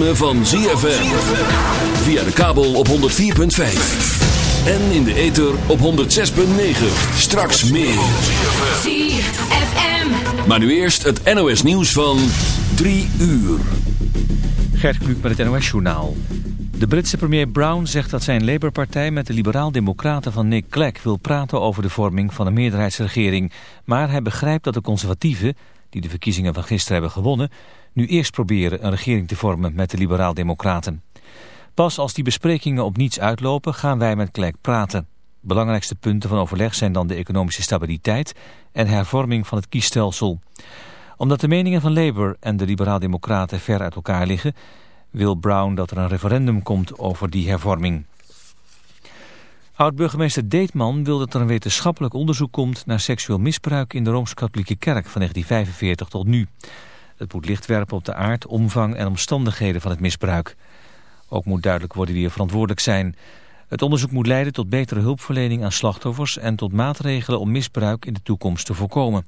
ritme van ZFM. Via de kabel op 104.5. En in de ether op 106.9. Straks meer. ZFM. Maar nu eerst het NOS nieuws van 3 uur. Gert Kluk met het NOS-journaal. De Britse premier Brown zegt dat zijn Labour-partij met de liberaal-democraten van Nick Clegg wil praten over de vorming van een meerderheidsregering. Maar hij begrijpt dat de conservatieven, die de verkiezingen van gisteren hebben gewonnen, nu eerst proberen een regering te vormen met de liberaal-democraten. Pas als die besprekingen op niets uitlopen gaan wij met Clegg praten. Belangrijkste punten van overleg zijn dan de economische stabiliteit en hervorming van het kiesstelsel. Omdat de meningen van Labour en de liberaal-democraten ver uit elkaar liggen, wil Brown dat er een referendum komt over die hervorming. Oud-burgemeester Deetman wil dat er een wetenschappelijk onderzoek komt naar seksueel misbruik in de Rooms-Katholieke Kerk van 1945 tot nu. Het moet licht werpen op de aard, omvang en omstandigheden van het misbruik. Ook moet duidelijk worden wie er verantwoordelijk zijn. Het onderzoek moet leiden tot betere hulpverlening aan slachtoffers en tot maatregelen om misbruik in de toekomst te voorkomen.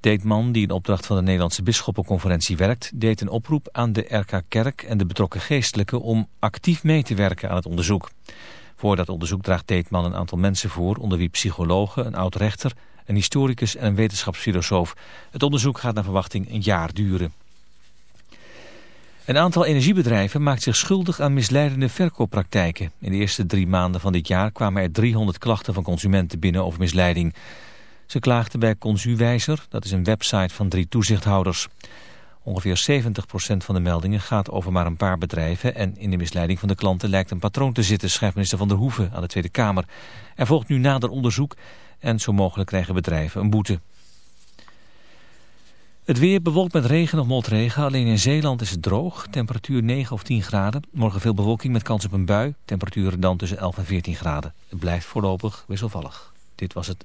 Deetman, die in opdracht van de Nederlandse Bisschoppenconferentie werkt, deed een oproep aan de RK Kerk en de betrokken geestelijken om actief mee te werken aan het onderzoek. Voor dat onderzoek draagt Deetman een aantal mensen voor, onder wie psychologen, een oud-rechter, een historicus en een wetenschapsfilosoof. Het onderzoek gaat naar verwachting een jaar duren. Een aantal energiebedrijven maakt zich schuldig aan misleidende verkooppraktijken. In de eerste drie maanden van dit jaar kwamen er 300 klachten van consumenten binnen over misleiding. Ze klaagden bij Consuwijzer, dat is een website van drie toezichthouders. Ongeveer 70% van de meldingen gaat over maar een paar bedrijven... en in de misleiding van de klanten lijkt een patroon te zitten... schrijft minister Van der Hoeven aan de Tweede Kamer. Er volgt nu nader onderzoek en zo mogelijk krijgen bedrijven een boete. Het weer bewolkt met regen of motregen. Alleen in Zeeland is het droog. Temperatuur 9 of 10 graden. Morgen veel bewolking met kans op een bui. Temperaturen dan tussen 11 en 14 graden. Het blijft voorlopig wisselvallig. Dit was het.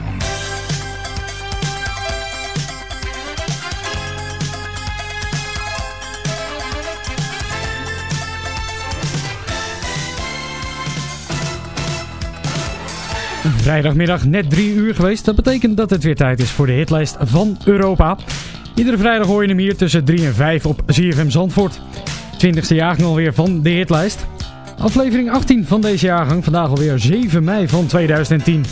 Vrijdagmiddag net drie uur geweest. Dat betekent dat het weer tijd is voor de hitlijst van Europa. Iedere vrijdag hoor je hem hier tussen 3 en 5 op ZFM Zandvoort. 20e jaargang alweer van de hitlijst. Aflevering 18 van deze jaargang, vandaag alweer 7 mei van 2010.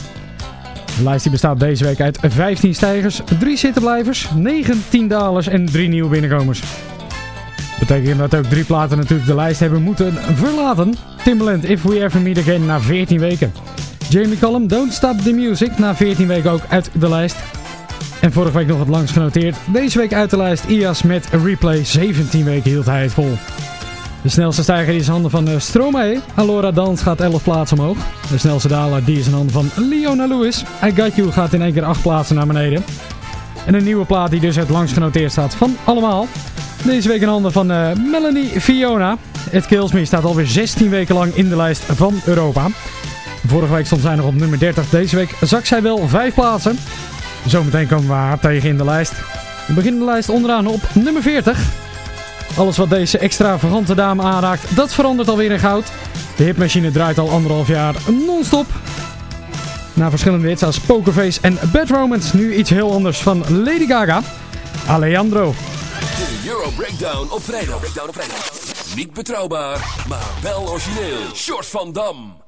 De lijst die bestaat deze week uit 15 stijgers, 3 zittenblijvers, 19 dalers en 3 nieuwe binnenkomers. Betekent dat ook drie platen natuurlijk de lijst hebben moeten verlaten. Timbaland, If We Ever Meet Again na 14 weken. Jamie Cullum, Don't Stop the Music, na 14 weken ook uit de lijst. En vorige week nog het langst genoteerd. Deze week uit de lijst IAS met Replay. 17 weken hield hij het vol. De snelste stijger is in handen van uh, Stromae. Alora Dans gaat 11 plaatsen omhoog. De snelste daler die is in handen van Leona Lewis. I Got You gaat in één keer 8 plaatsen naar beneden. En een nieuwe plaat die dus het langst genoteerd staat van allemaal. Deze week een handen van uh, Melanie Fiona. It Kills Me staat alweer 16 weken lang in de lijst van Europa. Vorige week stond zij nog op nummer 30. Deze week zak zij wel 5 plaatsen. Zometeen komen we haar tegen in de lijst. We beginnen de lijst onderaan op nummer 40. Alles wat deze extravagante dame aanraakt, dat verandert alweer in goud. De hitmachine draait al anderhalf jaar non-stop. Na verschillende hits als Pokerface en Bad Romance, nu iets heel anders van Lady Gaga. Alejandro. De Euro Breakdown op vrijdag. Breakdown op vrijdag. Niet betrouwbaar, maar wel origineel. Short van Dam.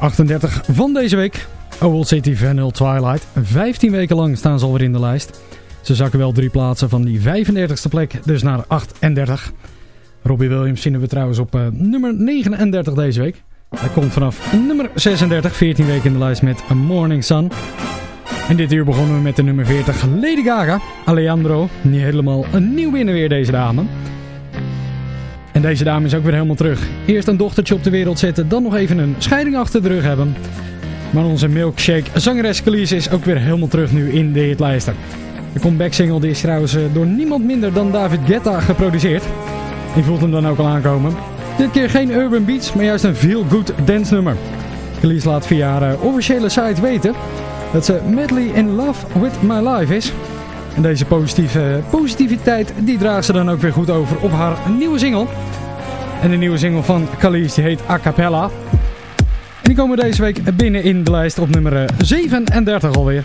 38 van deze week. Old City Vanilla Twilight. 15 weken lang staan ze alweer in de lijst. Ze zakken wel drie plaatsen van die 35ste plek, dus naar 38. Robbie Williams vinden we trouwens op eh, nummer 39 deze week. Hij komt vanaf nummer 36, 14 weken in de lijst met A Morning Sun. En dit uur begonnen we met de nummer 40, Lady Gaga. Alejandro, niet helemaal een nieuw binnen weer deze dame. En deze dame is ook weer helemaal terug. Eerst een dochtertje op de wereld zetten, dan nog even een scheiding achter de rug hebben. Maar onze milkshake zangeres Khalees is ook weer helemaal terug nu in de hitlijsten. De comeback single die is trouwens eh, door niemand minder dan David Guetta geproduceerd. Je voelt hem dan ook al aankomen. Dit keer geen urban beats, maar juist een feel-good dance nummer. Khalees laat via haar eh, officiële site weten dat ze madly in love with my life is. En deze positieve, positiviteit die draagt ze dan ook weer goed over op haar nieuwe single. En de nieuwe single van Khalees die heet A Cappella. En die komen deze week binnen in de lijst op nummer eh, 37 alweer.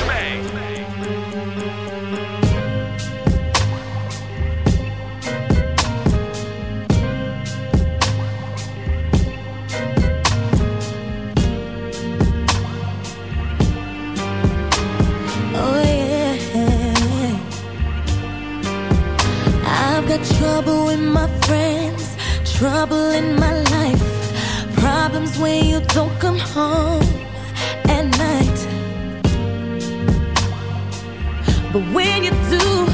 But when you do,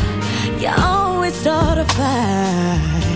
you always start a fight.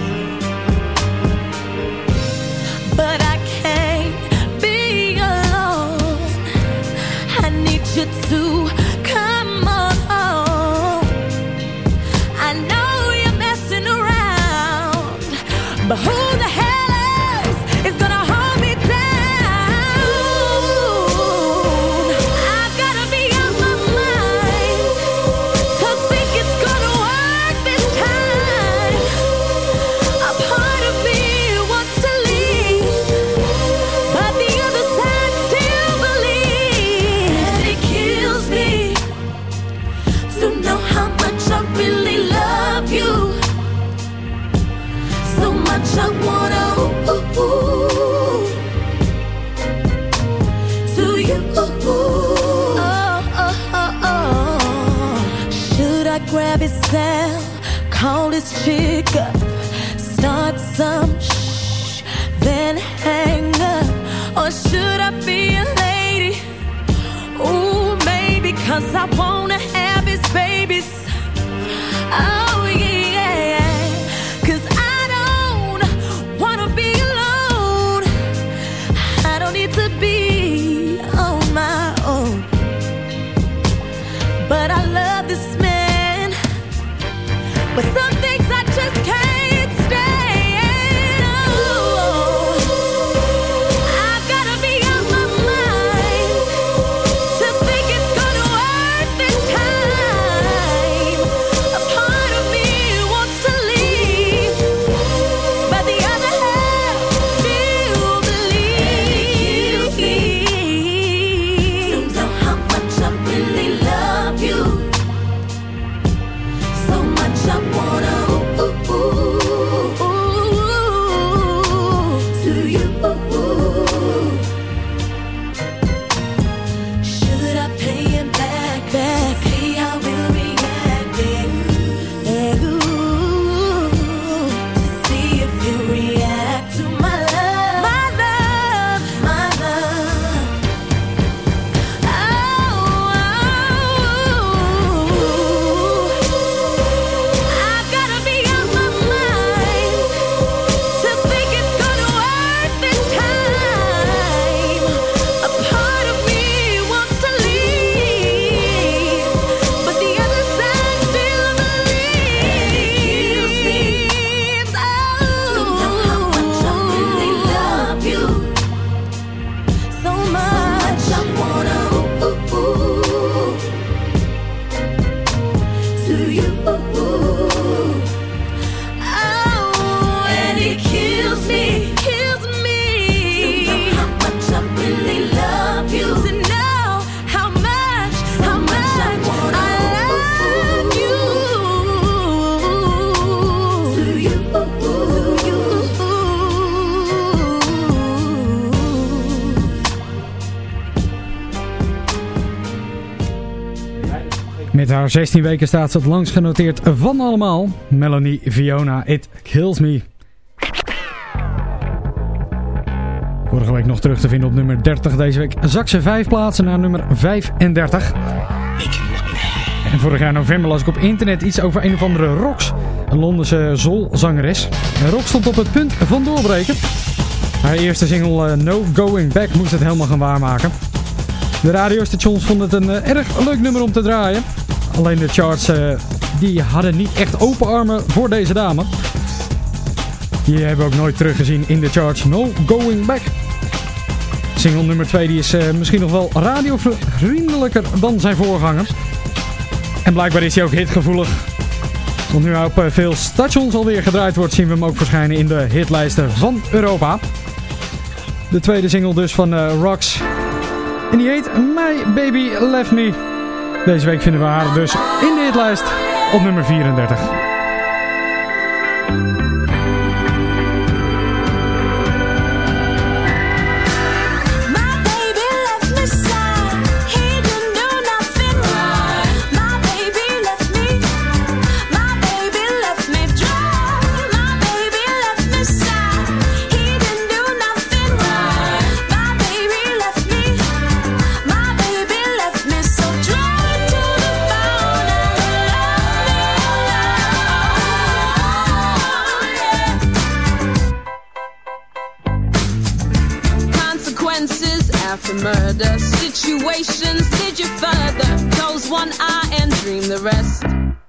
This chick up, start some 16 weken staat ze het langst genoteerd van allemaal. Melanie Fiona, It Kills Me. Vorige week nog terug te vinden op nummer 30. Deze week zak ze 5 plaatsen naar nummer 35. En vorig jaar november las ik op internet iets over een of andere Rox. Een Londense zolzangeres. En Rox stond op het punt van doorbreken. Haar eerste single eh, No Going Back moest het helemaal gaan waarmaken. De radiostations vonden het een eh, erg leuk nummer om te draaien. Alleen de charts eh, die hadden niet echt open armen voor deze dame. Die hebben we ook nooit teruggezien in de charts. No going back. Single nummer 2 die is eh, misschien nog wel radiovriendelijker dan zijn voorgangers. En blijkbaar is hij ook hitgevoelig. Want nu op eh, veel stations alweer gedraaid wordt, zien we hem ook verschijnen in de hitlijsten van Europa. De tweede single dus van Rox. En die heet My Baby Left Me. Deze week vinden we haar dus in de hitlijst op nummer 34. podcast.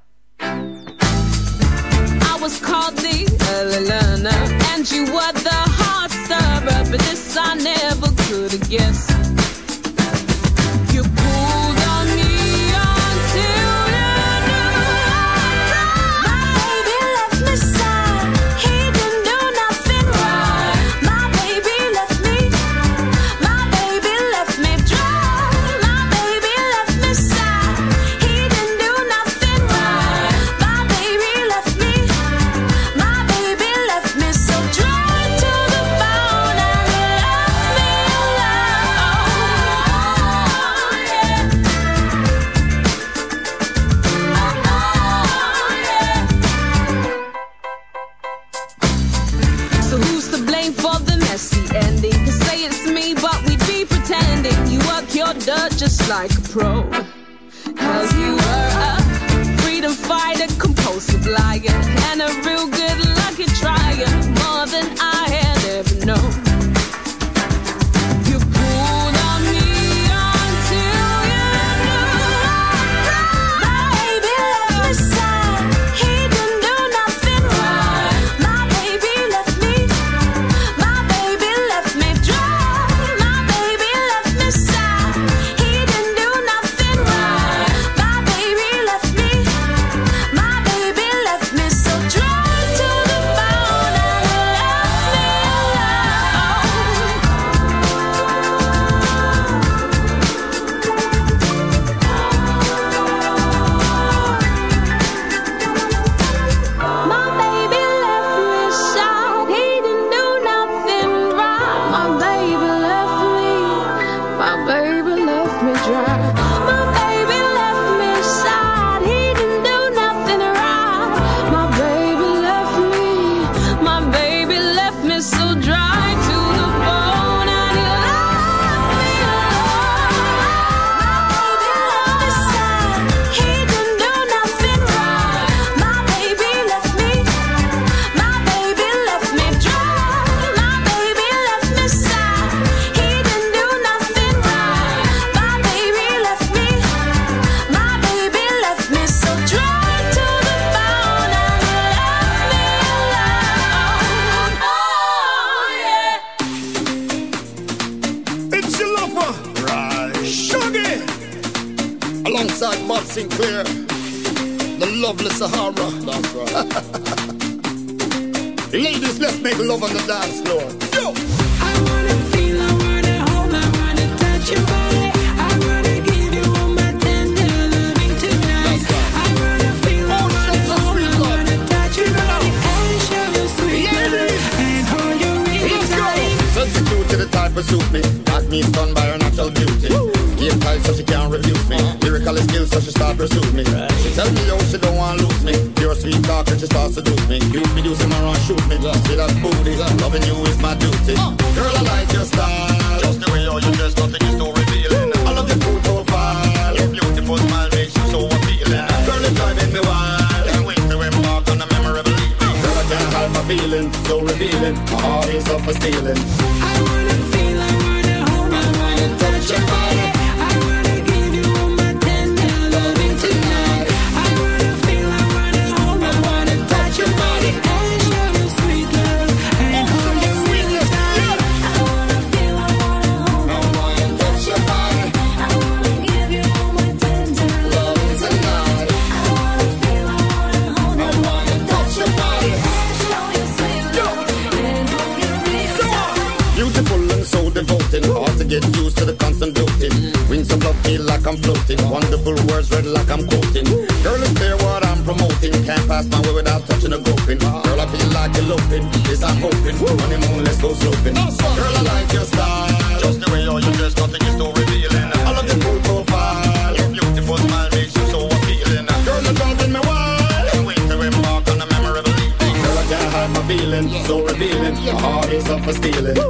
Get used to the constant doting. Wings of love feel like I'm floating. Wonderful words read like I'm quoting. Girl, it's clear what I'm promoting. Can't pass my way without touching a groping. Girl, I feel like eloping. This I'm hoping. Honeymoon, let's go sloping. Girl, I like your style. Just the way you're dressed, nothing is too revealing. I love your cool profile. Your beautiful smile makes you so appealing. Girl, you're driving me wild. Can't wait to embark on a memorable evening. Girl, I can't hide my feeling. So revealing. My heart is up for stealing.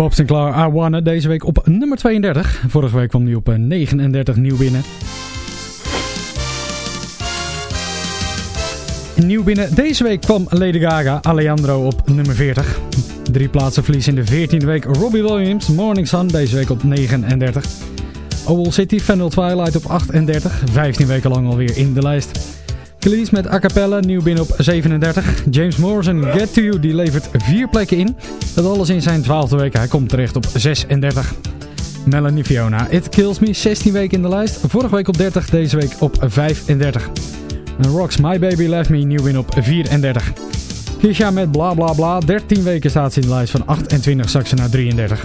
Bob Sinclair, I Wanna, deze week op nummer 32. Vorige week kwam hij op eh, 39 nieuw binnen. Nieuw binnen deze week kwam Lady Gaga, Alejandro op nummer 40. Drie plaatsen verlies in de 14e week Robbie Williams, Morning Sun, deze week op 39. Owl City, Vandal Twilight op 38, 15 weken lang alweer in de lijst. Khalees met A Cappella, nieuw binnen op 37. James Morrison, Get To You, die levert vier plekken in. Dat alles in zijn 12e week, hij komt terecht op 36. Melanie Fiona, It Kills Me, 16 weken in de lijst. Vorige week op 30, deze week op 35. En Rocks My Baby Left Me, nieuw binnen op 34. Kisha met Bla Bla Bla, 13 weken staat ze in de lijst van 28, zak ze naar 33.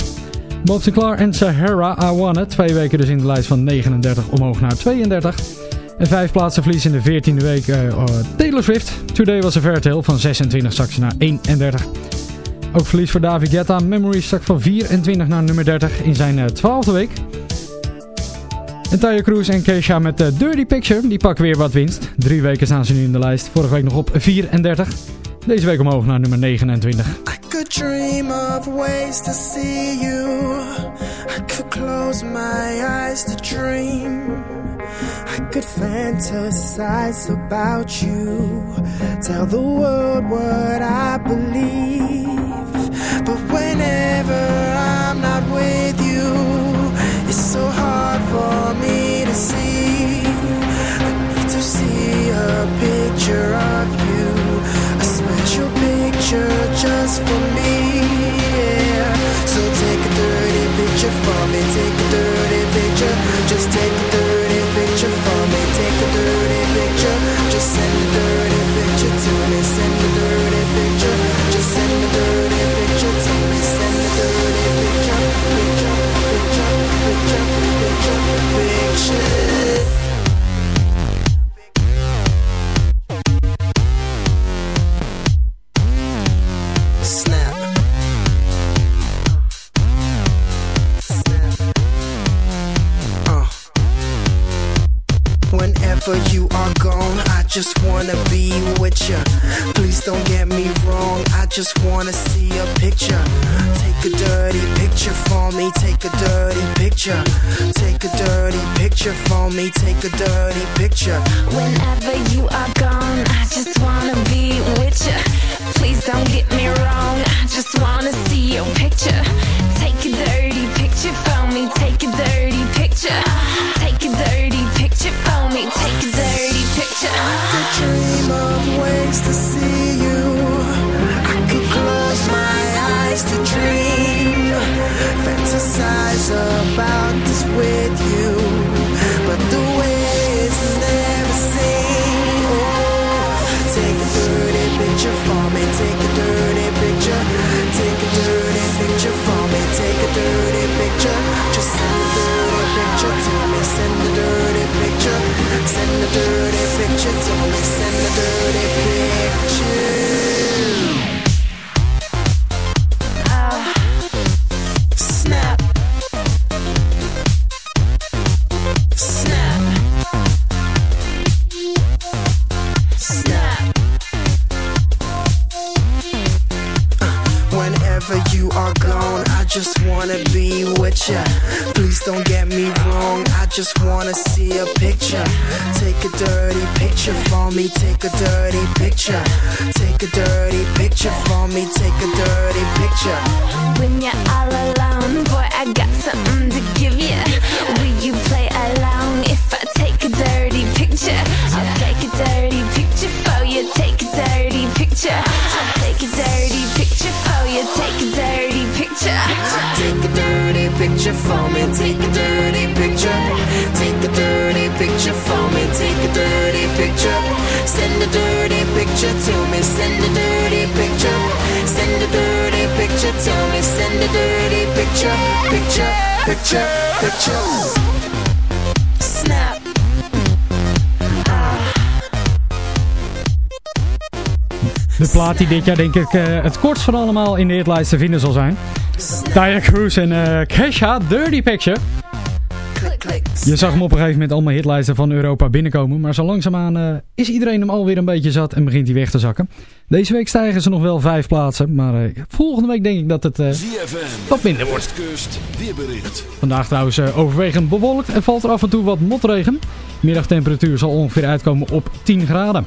Bob Sinclair en Sahara, I Want It, twee weken dus in de lijst van 39 omhoog naar 32. En vijf plaatsen verlies in de 14e week eh, eh, Taylor Swift. Today was a Fairy Tale van 26 zak ze naar 31. Ook verlies voor David Guetta. Memories stak van 24 naar nummer 30 in zijn eh, 12e week. En Taya Cruz en Keisha met de Dirty Picture. Die pakken weer wat winst. Drie weken staan ze nu in de lijst. Vorige week nog op 34. Deze week omhoog naar nummer 29. could dream of ways to see you. I could close my eyes to dream. I could fantasize about you. Tell the world what I believe. But whenever I'm not with you, it's so hard for me to see. I need to see a picture of you. A special picture just for me. Yeah. So take a dirty picture for me. Take a dirty picture. Just take a dirty picture for me, take a dirty picture. Whenever you are gone, just wanna see a picture. Take a dirty picture for me. Take a dirty picture. Take a dirty picture for me. Take a dirty picture. When you're all alone, boy, I got something to give you. Will you play along if I take a dirty picture? I'll take a dirty picture for you. Take a dirty picture. I'll take a dirty picture for you. Take a dirty picture. Take a dirty picture for me. Take a dirty picture. Take a dirty picture for me. Take a dirty picture. Send a dirty picture to me. Send a dirty picture. Send a dirty picture to me. Send a dirty picture. Picture. Picture. Picture. Snap. De plaat die dit jaar denk ik eh, het kortst van allemaal in de hitlijst te vinden zal zijn. Taya Cruz en eh Kesha, Dirty Picture. Je zag hem op een gegeven moment allemaal hitlijsten van Europa binnenkomen. Maar zo langzaamaan eh, is iedereen hem alweer een beetje zat en begint hij weg te zakken. Deze week stijgen ze nog wel vijf plaatsen. Maar eh, volgende week denk ik dat het eh, wat minder wordt. Westkust weerbericht. Vandaag trouwens eh, overwegend bewolkt en valt er af en toe wat motregen. Middagtemperatuur zal ongeveer uitkomen op 10 graden.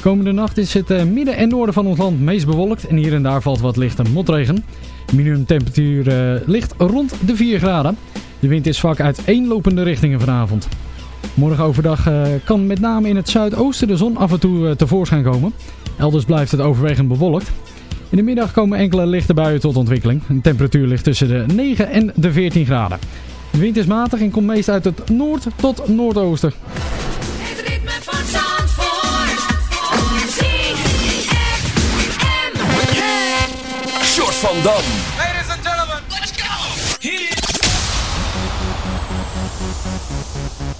Komende nacht is het eh, midden en noorden van ons land meest bewolkt en hier en daar valt wat lichte motregen. Minimumtemperatuur ligt rond de 4 graden. De wind is vaak uit eenlopende richtingen vanavond. Morgen overdag eh, kan met name in het zuidoosten de zon af en toe eh, tevoorschijn komen. Elders blijft het overwegend bewolkt. In de middag komen enkele lichte buien tot ontwikkeling. De temperatuur ligt tussen de 9 en de 14 graden. De wind is matig en komt meest uit het noord tot noordoosten. Het ritme van Zandvoort. ZFM. Short van Dam. Thank you.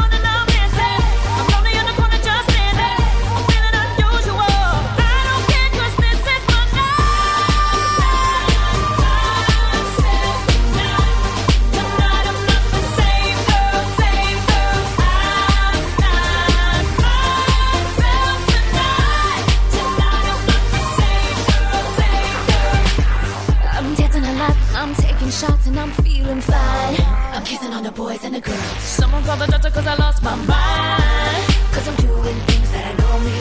Boys and the girls. Someone call the doctor cause I lost my mind. Cause I'm doing things that I won't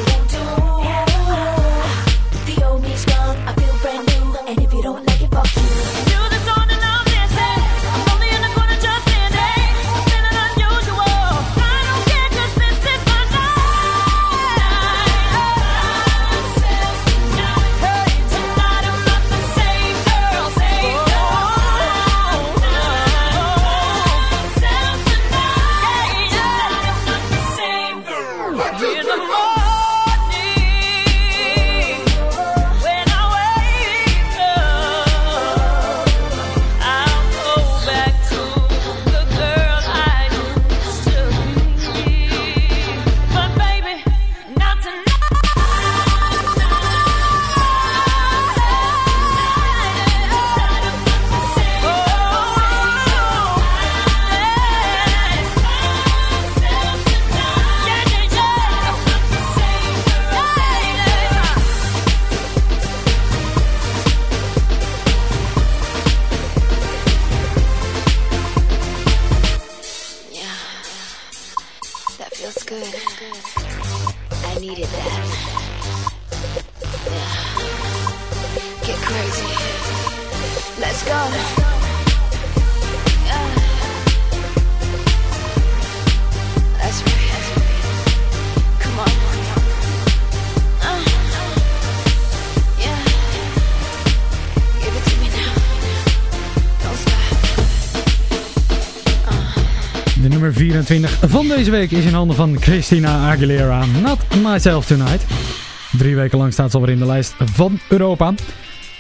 I needed that. 24 van deze week is in handen van Christina Aguilera. Not Myself Tonight. Drie weken lang staat ze alweer in de lijst van Europa.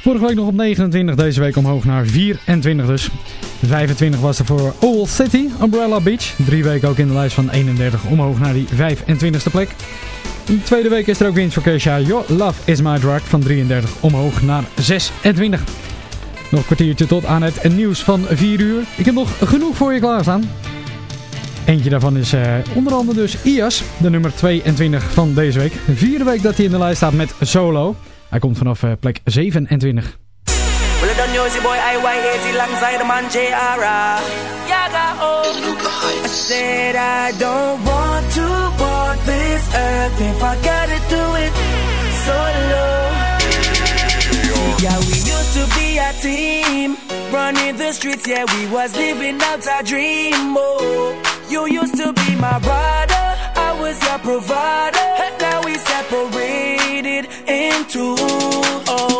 Vorige week nog op 29, deze week omhoog naar 24 dus. 25 was er voor Owl City, Umbrella Beach. Drie weken ook in de lijst van 31 omhoog naar die 25ste plek. De tweede week is er ook winst voor Kesha. Your Love Is My Drug van 33 omhoog naar 26. Nog een kwartiertje tot aan het nieuws van 4 uur. Ik heb nog genoeg voor je klaarstaan. Eentje daarvan is eh, onder andere dus IAS, de nummer 22 van deze week. De vierde week dat hij in de lijst staat met Solo. Hij komt vanaf eh, plek 27. Well, done boy, IY80 alongside man. Yaga, oh. I said I don't want to walk this earth if I gotta do it solo. Yeah, we used to be a team, running the streets. Yeah, we was living out our dream. Oh, you used to be my rider, I was your provider. Now we separated into. Oh,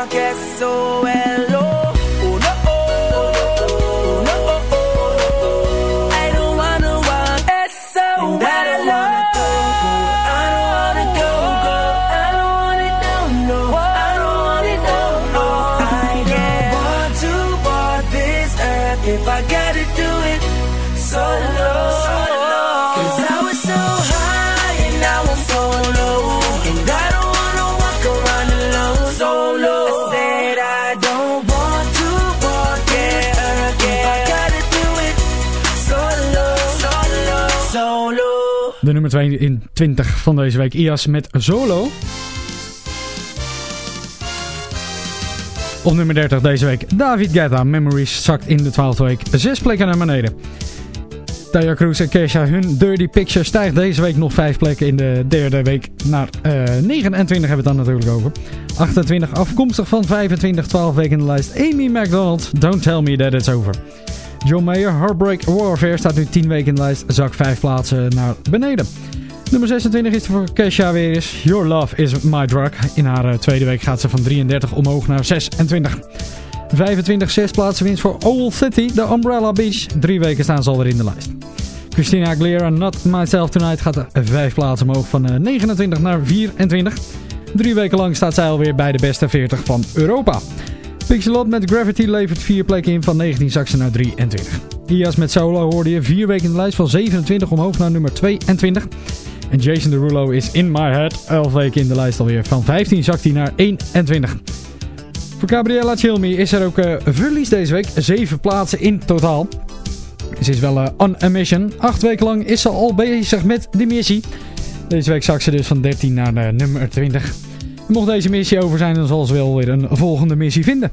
I guess so. Nummer 2 in 20 van deze week. IAS met Solo. Op nummer 30 deze week. David Guetta. Memories zakt in de 12e week. Zes plekken naar beneden. Taya Cruz en Kesha. Hun Dirty Picture stijgt deze week nog vijf plekken in de derde week naar eh 29 hebben we het dan natuurlijk over. 28 afkomstig van 25, 12 weken in de lijst. Amy McDonald. Don't tell me that it's over. John Mayer, Heartbreak Warfare staat nu 10 weken in de lijst, zak 5 plaatsen naar beneden. Nummer 26 is voor Kesha weer eens. Your Love is My Drug. In haar eh, tweede week gaat ze van 33 omhoog naar 26. 25, 6 plaatsen winst voor Old City, de Umbrella Beach. Drie weken staan ze alweer in de lijst. Christina Aguilera, Not Myself Tonight gaat er 5 plaatsen omhoog van eh, 29 naar 24. Drie weken lang staat zij alweer bij de beste 40 van Europa. Pixelot met Gravity levert 4 plekken in van 19 zaksen naar 23. IAS met Solo hoorde je 4 weken in de lijst van 27 omhoog naar nummer 22. En Jason Derulo is In My Head 11 weken in de lijst alweer. Van 15 zakt hij naar 21. Voor Gabriella Chilmi is er ook eh, verlies deze week. 7 plaatsen in totaal. Ze is wel eh, on a mission. 8 weken lang is ze al bezig met die missie. Deze week zakt ze dus van 13 naar eh, nummer 20. Mocht deze missie over zijn, dan zal ze wel weer een volgende missie vinden.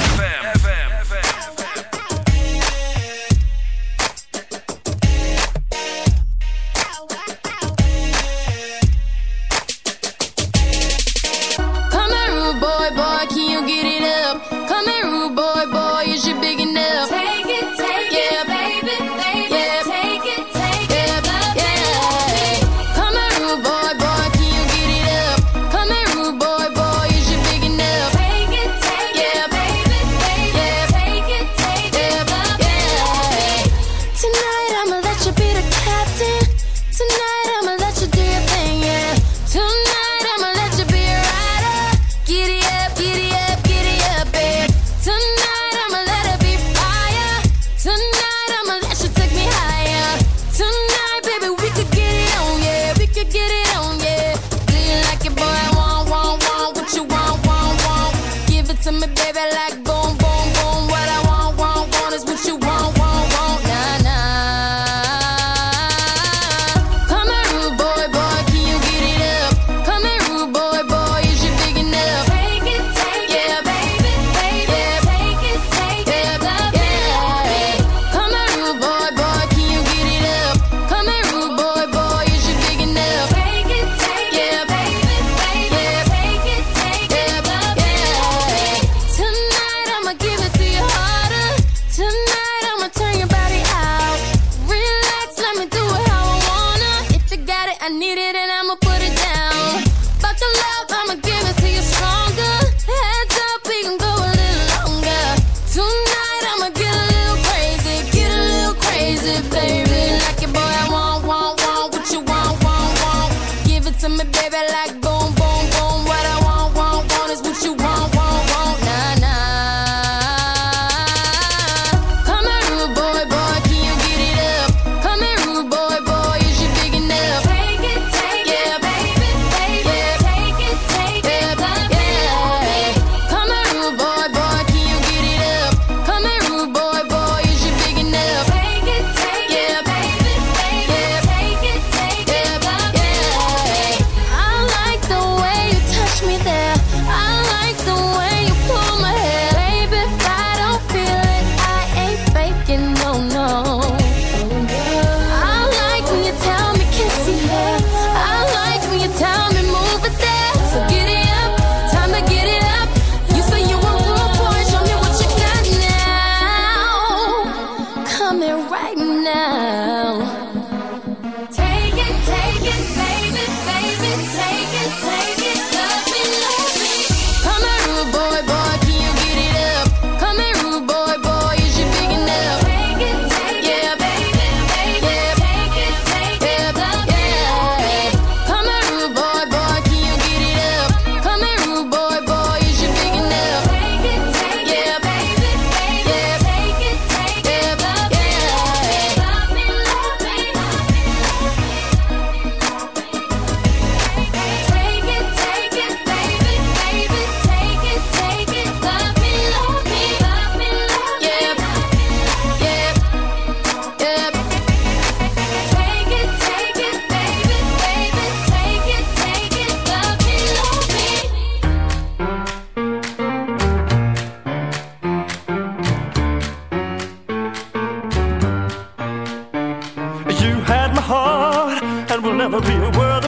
Get it